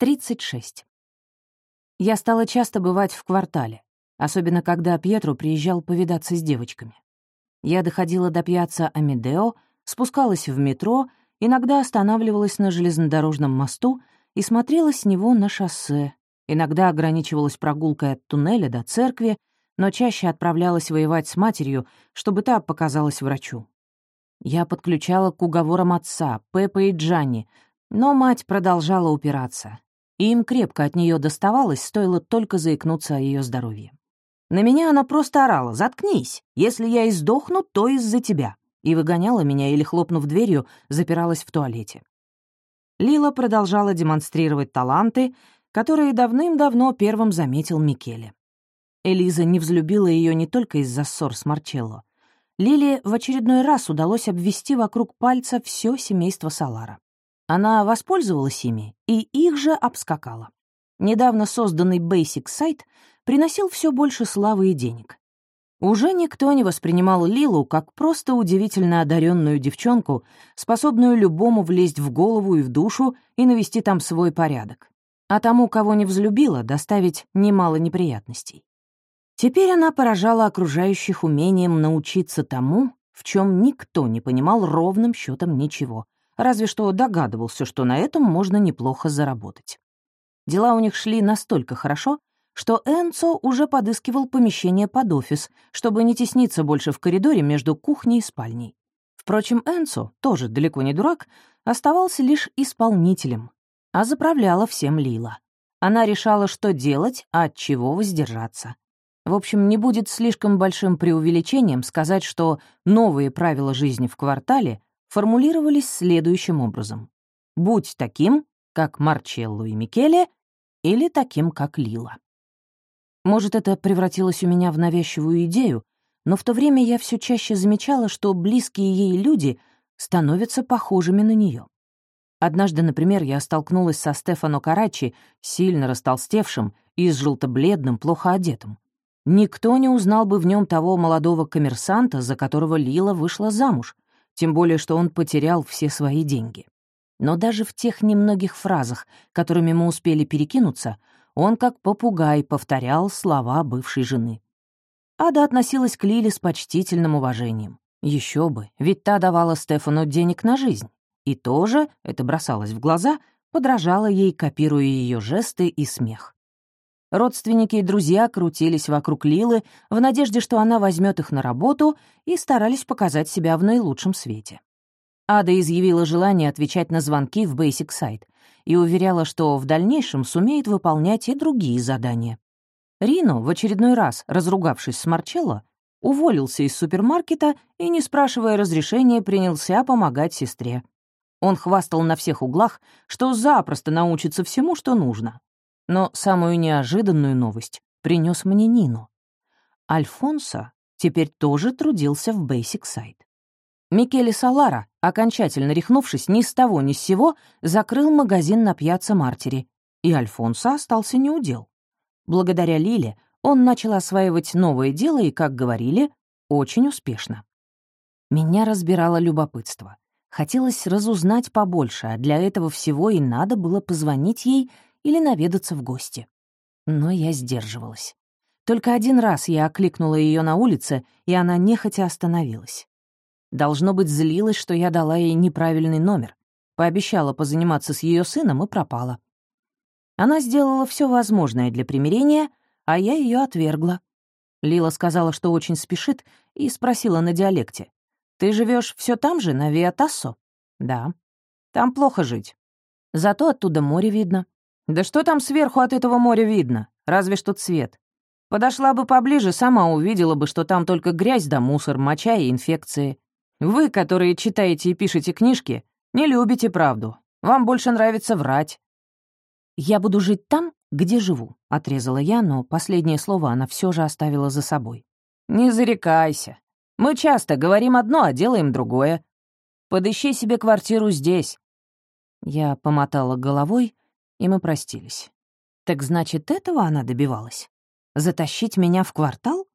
36. Я стала часто бывать в квартале, особенно когда Пьетро приезжал повидаться с девочками. Я доходила до пьяца Амедео, спускалась в метро, иногда останавливалась на железнодорожном мосту и смотрела с него на шоссе, иногда ограничивалась прогулкой от туннеля до церкви, но чаще отправлялась воевать с матерью, чтобы та показалась врачу. Я подключала к уговорам отца, Пеппа и Джанни, но мать продолжала упираться и им крепко от нее доставалось, стоило только заикнуться о ее здоровье. На меня она просто орала «Заткнись! Если я и сдохну, то из-за тебя!» и выгоняла меня или, хлопнув дверью, запиралась в туалете. Лила продолжала демонстрировать таланты, которые давным-давно первым заметил Микеле. Элиза не взлюбила ее не только из-за ссор с Марчелло. Лиле в очередной раз удалось обвести вокруг пальца все семейство Салара. Она воспользовалась ими и их же обскакала. Недавно созданный Basic сайт приносил все больше славы и денег. Уже никто не воспринимал Лилу как просто удивительно одаренную девчонку, способную любому влезть в голову и в душу и навести там свой порядок. А тому, кого не взлюбила, доставить немало неприятностей. Теперь она поражала окружающих умением научиться тому, в чем никто не понимал ровным счетом ничего, разве что догадывался, что на этом можно неплохо заработать. Дела у них шли настолько хорошо, что Энцо уже подыскивал помещение под офис, чтобы не тесниться больше в коридоре между кухней и спальней. Впрочем, Энцо, тоже далеко не дурак, оставался лишь исполнителем, а заправляла всем Лила. Она решала, что делать, а от чего воздержаться. В общем, не будет слишком большим преувеличением сказать, что новые правила жизни в квартале формулировались следующим образом. «Будь таким, как Марчелло и Микеле, или таким, как Лила». Может, это превратилось у меня в навязчивую идею, но в то время я все чаще замечала, что близкие ей люди становятся похожими на нее. Однажды, например, я столкнулась со Стефано Карачи, сильно растолстевшим и с желто-бледным, плохо одетым. Никто не узнал бы в нем того молодого коммерсанта, за которого Лила вышла замуж, тем более что он потерял все свои деньги. Но даже в тех немногих фразах, которыми мы успели перекинуться, он как попугай повторял слова бывшей жены. Ада относилась к Лиле с почтительным уважением. Еще бы, ведь та давала Стефану денег на жизнь. И тоже, это бросалось в глаза, подражала ей, копируя ее жесты и смех. Родственники и друзья крутились вокруг Лилы в надежде, что она возьмет их на работу, и старались показать себя в наилучшем свете. Ада изъявила желание отвечать на звонки в Basic Site и уверяла, что в дальнейшем сумеет выполнять и другие задания. Рино, в очередной раз разругавшись с Марчелло, уволился из супермаркета и, не спрашивая разрешения, принялся помогать сестре. Он хвастал на всех углах, что запросто научится всему, что нужно. Но самую неожиданную новость принес мне Нино. Альфонсо теперь тоже трудился в Basic Site. Микеле Салара, окончательно рехнувшись ни с того ни с сего, закрыл магазин на пьяцца Мартери, и Альфонсо остался неудел. Благодаря Лиле он начал осваивать новое дело и, как говорили, очень успешно. Меня разбирало любопытство. Хотелось разузнать побольше, а для этого всего и надо было позвонить ей или наведаться в гости. Но я сдерживалась. Только один раз я окликнула ее на улице, и она нехотя остановилась. Должно быть, злилась, что я дала ей неправильный номер. Пообещала позаниматься с ее сыном и пропала. Она сделала все возможное для примирения, а я ее отвергла. Лила сказала, что очень спешит, и спросила на диалекте. «Ты живешь все там же, на Виатассо?» «Да». «Там плохо жить. Зато оттуда море видно. Да что там сверху от этого моря видно? Разве что цвет. Подошла бы поближе, сама увидела бы, что там только грязь да мусор, моча и инфекции. Вы, которые читаете и пишете книжки, не любите правду. Вам больше нравится врать. «Я буду жить там, где живу», — отрезала я, но последнее слово она все же оставила за собой. «Не зарекайся. Мы часто говорим одно, а делаем другое. Подыщи себе квартиру здесь». Я помотала головой, и мы простились. Так значит, этого она добивалась? Затащить меня в квартал?